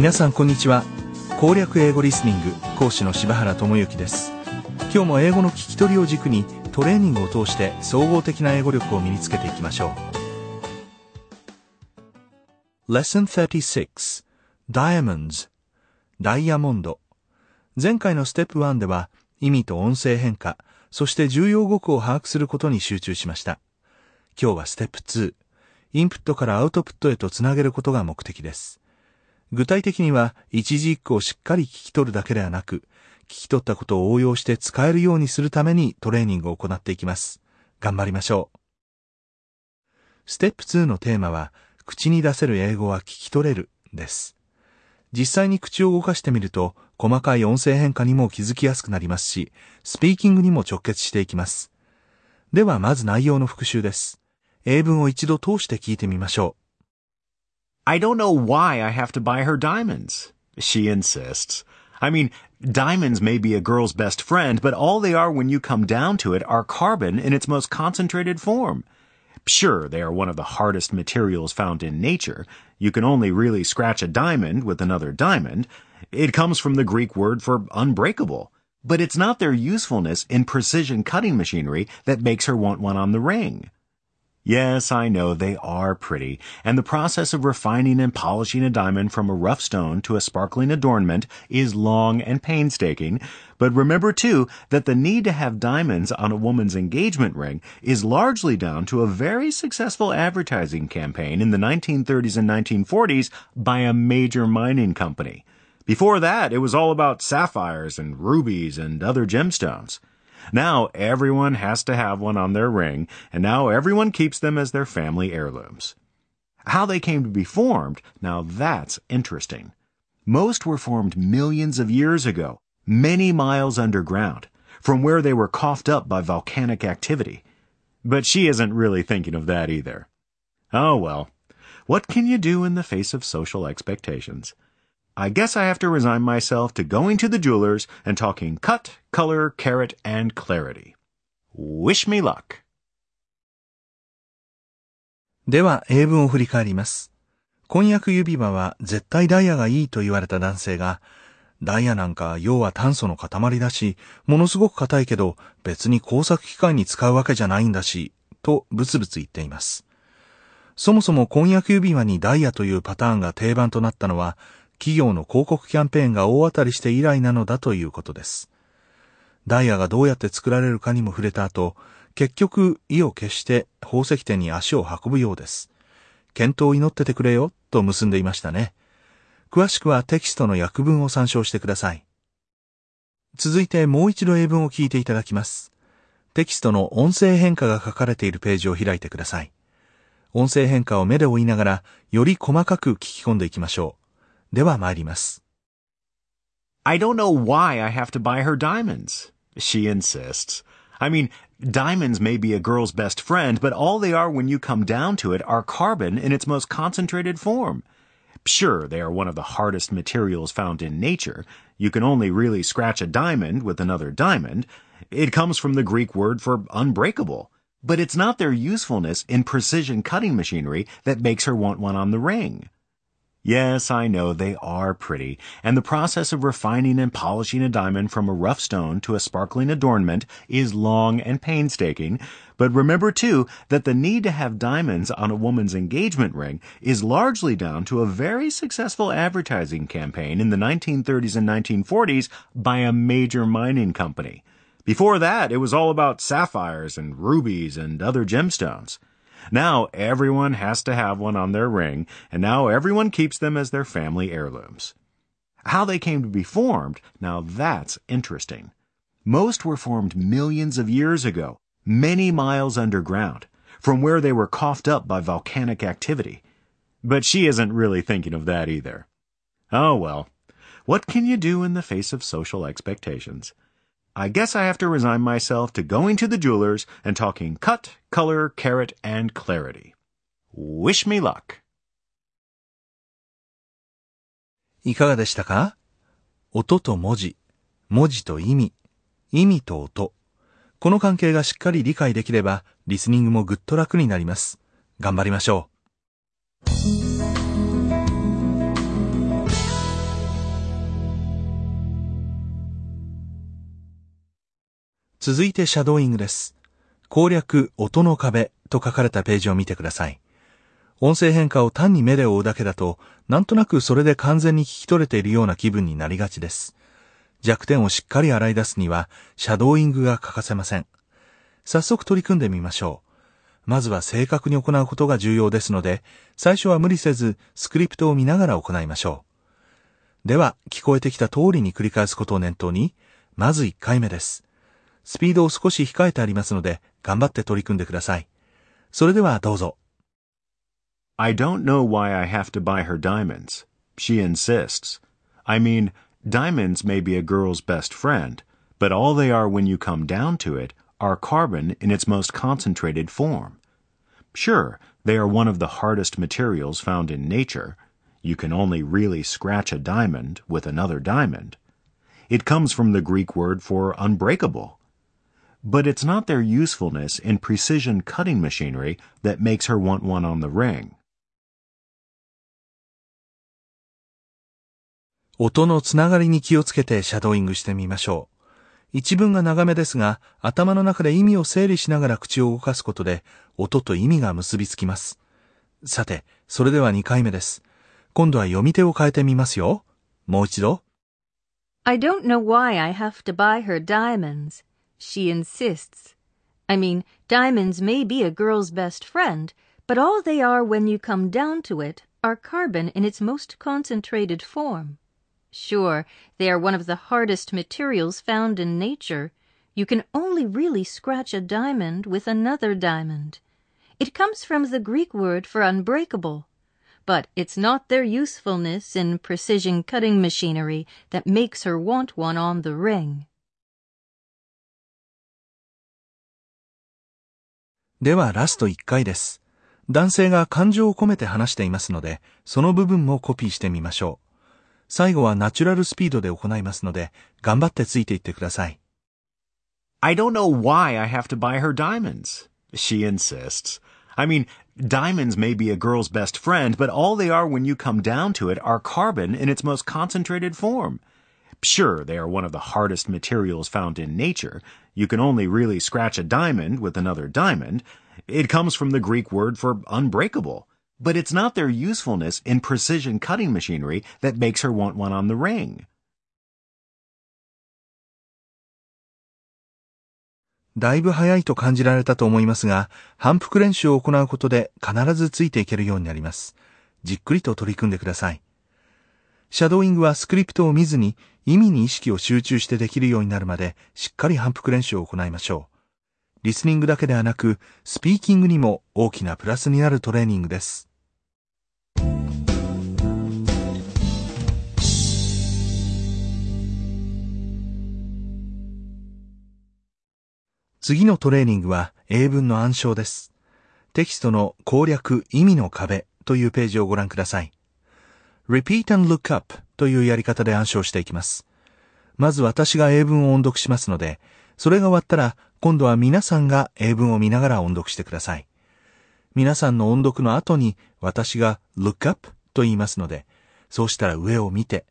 皆さんこんにちは。攻略英語リスニング講師の柴原智之です。今日も英語の聞き取りを軸にトレーニングを通して総合的な英語力を身につけていきましょう。Lesson 36 Diamonds ダイヤモンド前回のステップ1では意味と音声変化そして重要語句を把握することに集中しました。今日はステップ2インプットからアウトプットへとつなげることが目的です。具体的には一字一句をしっかり聞き取るだけではなく、聞き取ったことを応用して使えるようにするためにトレーニングを行っていきます。頑張りましょう。ステップ2のテーマは、口に出せる英語は聞き取れるです。実際に口を動かしてみると、細かい音声変化にも気づきやすくなりますし、スピーキングにも直結していきます。ではまず内容の復習です。英文を一度通して聞いてみましょう。I don't know why I have to buy her diamonds, she insists. I mean, diamonds may be a girl's best friend, but all they are when you come down to it are carbon in its most concentrated form. Sure, they are one of the hardest materials found in nature. You can only really scratch a diamond with another diamond. It comes from the Greek word for unbreakable. But it's not their usefulness in precision cutting machinery that makes her want one on the ring. Yes, I know they are pretty, and the process of refining and polishing a diamond from a rough stone to a sparkling adornment is long and painstaking. But remember too that the need to have diamonds on a woman's engagement ring is largely down to a very successful advertising campaign in the 1930s and 1940s by a major mining company. Before that, it was all about sapphires and rubies and other gemstones. Now everyone has to have one on their ring, and now everyone keeps them as their family heirlooms. How they came to be formed, now that's interesting. Most were formed millions of years ago, many miles underground, from where they were coughed up by volcanic activity. But she isn't really thinking of that either. Oh well, what can you do in the face of social expectations? I guess I have to resign myself to going to the jeweler's and talking cut, color, carat, and clarity. Wish me luck. では、英文を振り返ります。婚約指輪は絶対ダイヤがいいと言われた男性が、ダイヤなんか要は炭素の塊だし、ものすごく硬いけど別に工作機械に使うわけじゃないんだし、とブツブツ言っています。そもそも婚約指輪にダイヤというパターンが定番となったのは、企業の広告キャンペーンが大当たりして以来なのだということです。ダイヤがどうやって作られるかにも触れた後、結局意を決して宝石店に足を運ぶようです。検討を祈っててくれよ、と結んでいましたね。詳しくはテキストの訳文を参照してください。続いてもう一度英文を聞いていただきます。テキストの音声変化が書かれているページを開いてください。音声変化を目で追いながら、より細かく聞き込んでいきましょう。では参ります。I don't know why I have to buy her diamonds, she insists. I mean, diamonds may be a girl's best friend, but all they are when you come down to it are carbon in its most concentrated form. Sure, they are one of the hardest materials found in nature. You can only really scratch a diamond with another diamond. It comes from the Greek word for unbreakable. But it's not their usefulness in precision cutting machinery that makes her want one on the ring. Yes, I know they are pretty, and the process of refining and polishing a diamond from a rough stone to a sparkling adornment is long and painstaking, but remember too that the need to have diamonds on a woman's engagement ring is largely down to a very successful advertising campaign in the 1930s and 1940s by a major mining company. Before that, it was all about sapphires and rubies and other gemstones. Now everyone has to have one on their ring, and now everyone keeps them as their family heirlooms. How they came to be formed, now that's interesting. Most were formed millions of years ago, many miles underground, from where they were coughed up by volcanic activity. But she isn't really thinking of that either. Oh well, what can you do in the face of social expectations? I guess I have to resign myself to going to the jeweler's and talking cut, color, carat, and clarity. Wish me luck. いかがでしたか音と文字、文字と意味、意味と音。この関係がしっかり理解できれば、リスニングもぐっと楽になります。頑張りましょう。続いてシャドーイングです。攻略音の壁と書かれたページを見てください。音声変化を単に目で追うだけだと、なんとなくそれで完全に聞き取れているような気分になりがちです。弱点をしっかり洗い出すには、シャドーイングが欠かせません。早速取り組んでみましょう。まずは正確に行うことが重要ですので、最初は無理せずスクリプトを見ながら行いましょう。では、聞こえてきた通りに繰り返すことを念頭に、まず1回目です。スピードを少し控えてありますので、頑張って取り組んでください。それではどうぞ。 I don't know why I have to buy her diamonds. She insists. I mean, diamonds may be a girl's best friend, but all they are when you come down to it are carbon in its most concentrated form. Sure, they are one of the hardest materials found in nature. You can only really scratch a diamond with another diamond. It comes from the Greek word for unbreakable. But it's not their usefulness in precision cutting machinery that makes her want one on the ring. 音のつながりに気をつけてシャドーイングしてみましょう。一文が長めですが、頭の中で意味を整理しながら口を動かすことで、音と意味が結びつきます。さて、それでは2回目です。今度は読み手を変えてみますよ。もう一度。I don't know why I have to buy her diamonds. She insists. I mean, diamonds may be a girl's best friend, but all they are when you come down to it are carbon in its most concentrated form. Sure, they are one of the hardest materials found in nature. You can only really scratch a diamond with another diamond. It comes from the Greek word for unbreakable. But it's not their usefulness in precision cutting machinery that makes her want one on the ring. ではラスト1回です。男性が感情を込めて話していますので、その部分もコピーしてみましょう。最後はナチュラルスピードで行いますので、頑張ってついていってください。I don't know why I have to buy her diamonds. She insists. I mean, diamonds may be a girl's best friend, but all they are when you come down to it are carbon in its most concentrated form. Sure, they are one of the hardest materials found in nature. You can only really scratch a diamond with another diamond. It comes from the Greek word for unbreakable. But it's not their usefulness in precision cutting machinery that makes her want one on the ring. だいぶ早いと感じられたと思いますが、反復練習を行うことで必ずついていけるようになります。じっくりと取り組んでください。 シャドーイングはスクリプトを見ずに意味に意識を集中してできるようになるまでしっかり反復練習を行いましょう。リスニングだけではなく、スピーキングにも大きなプラスになるトレーニングです。次のトレーニングは英文の暗唱です。テキストの攻略意味の壁というページをご覧ください。Repeat and look up というやり方で暗唱していきます。まず私が英文を音読しますので、それが終わったら今度は皆さんが英文を見ながら音読してください。皆さんの音読の後に私が look up と言いますので、そうしたら上を見て、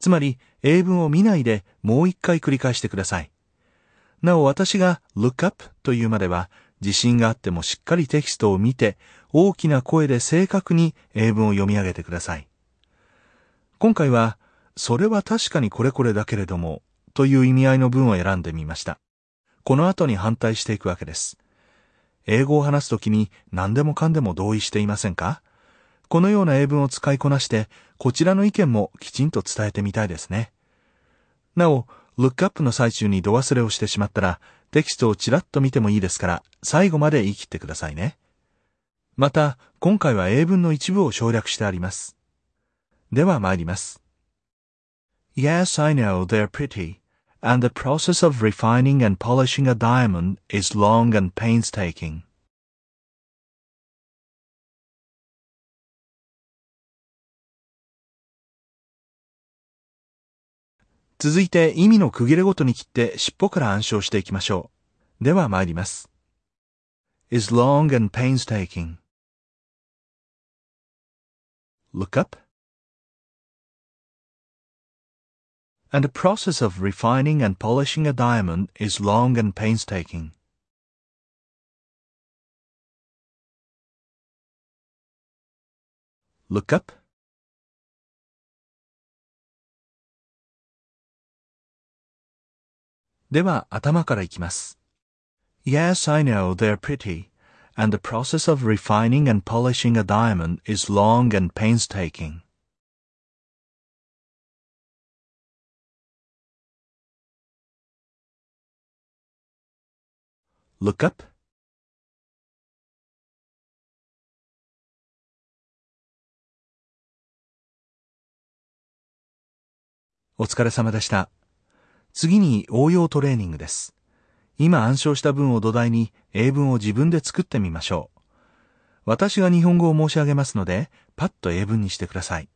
つまり英文を見ないでもう一回繰り返してください。なお私が look up というまでは自信があってもしっかりテキストを見て大きな声で正確に英文を読み上げてください。今回はそれは確かにこれこれだけれどもという意味合いの文を選んでみました。この後に反対していくわけです。英語を話すときに何でもかんでも同意していませんか？このような英文を使いこなしてこちらの意見もきちんと伝えてみたいですね。なお、ルックアップの最中に度忘れをしてしまったら、テキストをちらっと見てもいいですから、最後まで言い切ってくださいね。また、今回は英文の一部を省略してあります。では参ります。Yes, I know they're pretty, and the process of refining and polishing a diamond is long and painstaking.「続いて意味の区切れごとに切って尻尾から暗唱していきましょう。では参ります。is long and painstaking. Look up. and the process of refining and polishing a diamond is long and painstaking. Look up. Yes, I know they're pretty, and the process of refining and polishing a diamond is long and painstaking. Look up. お疲れ様でした。次に応用トレーニングです。今暗唱した文を土台に英文を自分で作ってみましょう。私が日本語を申し上げますので、パッと英文にしてください。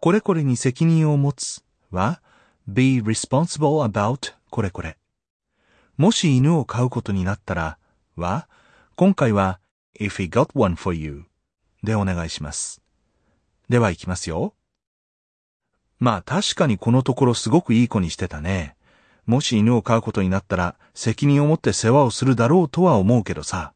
これこれに責任を持つは、be responsible about これこれ。もし犬を飼うことになったらは、今回は if he got one for you でお願いします。では行きますよ。まあ確かにこのところすごくいい子にしてたね。もし犬を飼うことになったら責任を持って世話をするだろうとは思うけどさ。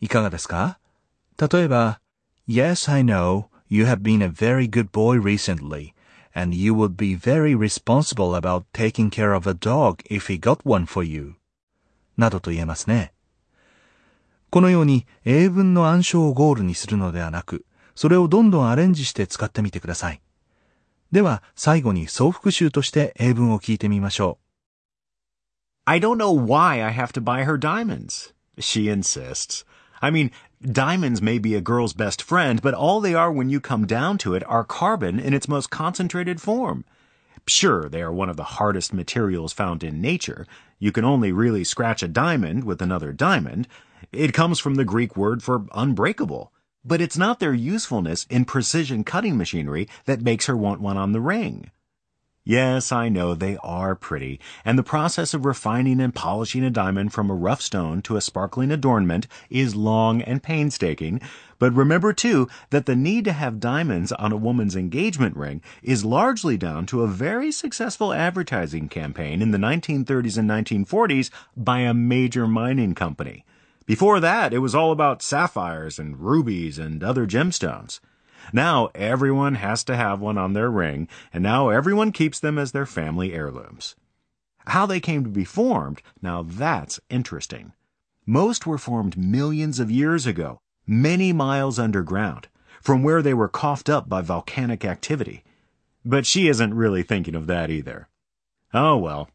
いかがですか？例えば、Yes, I know you have been a very good boy recently, and you would be very responsible about taking care of a dog if he got one for you. などと言えますね。このように英文の暗唱をゴールにするのではなく、それをどんどんアレンジして使ってみてください。では、最後に総復習として英文を聞いてみましょ I don't know why I have to buy her diamonds. She insists. I mean, diamonds may be a girl's best friend, but all they are when you come down to it are carbon in its most concentrated form. Sure, they are one of the hardest materials found in nature. You can only really scratch a diamond with another diamond. It comes from the Greek word for unbreakable. But it's not their usefulness in precision cutting machinery that makes her want one on the ring. Yes, I know they are pretty, and the process of refining and polishing a diamond from a rough stone to a sparkling adornment is long and painstaking. But remember too that the need to have diamonds on a woman's engagement ring is largely down to a very successful advertising campaign in the 1930s and 1940s by a major mining company. Before that, it was all about sapphires and rubies and other gemstones. Now everyone has to have one on their ring, and now everyone keeps them as their family heirlooms. How they came to be formed, now that's interesting. Most were formed millions of years ago, many miles underground, from where they were coughed up by volcanic activity. But she isn't really thinking of that either. Oh well,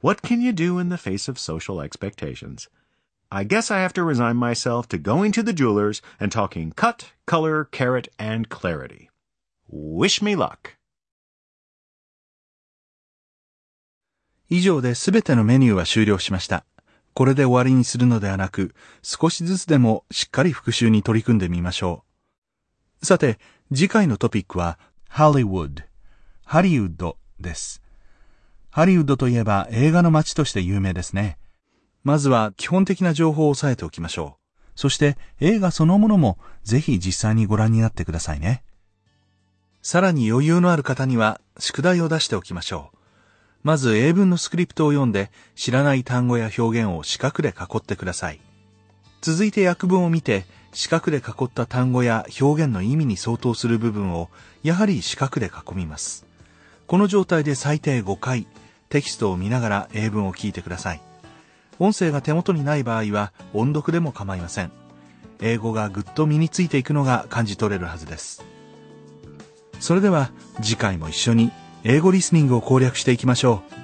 what can you do in the face of social expectations? I guess I have to resign myself to going to the jewelers and talking cut, color, carrot, and clarity. 以上で全てのメニューは終了しました。これで終わりにするのではなく、少しずつでもしっかり復習に取り組んでみましょう。さて、次回のトピックは、ハリウッド。ハリウッドです。ハリウッドといえば映画の街として有名ですね。まずは基本的な情報を押さえておきましょう。そして映画そのものもぜひ実際にご覧になってくださいね。さらに余裕のある方には宿題を出しておきましょう。まず英文のスクリプトを読んで知らない単語や表現を四角で囲ってください。続いて訳文を見て四角で囲った単語や表現の意味に相当する部分をやはり四角で囲みます。この状態で最低5回テキストを見ながら英文を聞いてください。音声が手元にない場合は音読でも構いません。英語がぐっと身についていくのが感じ取れるはずです。それでは次回も一緒に英語リスニングを攻略していきましょう。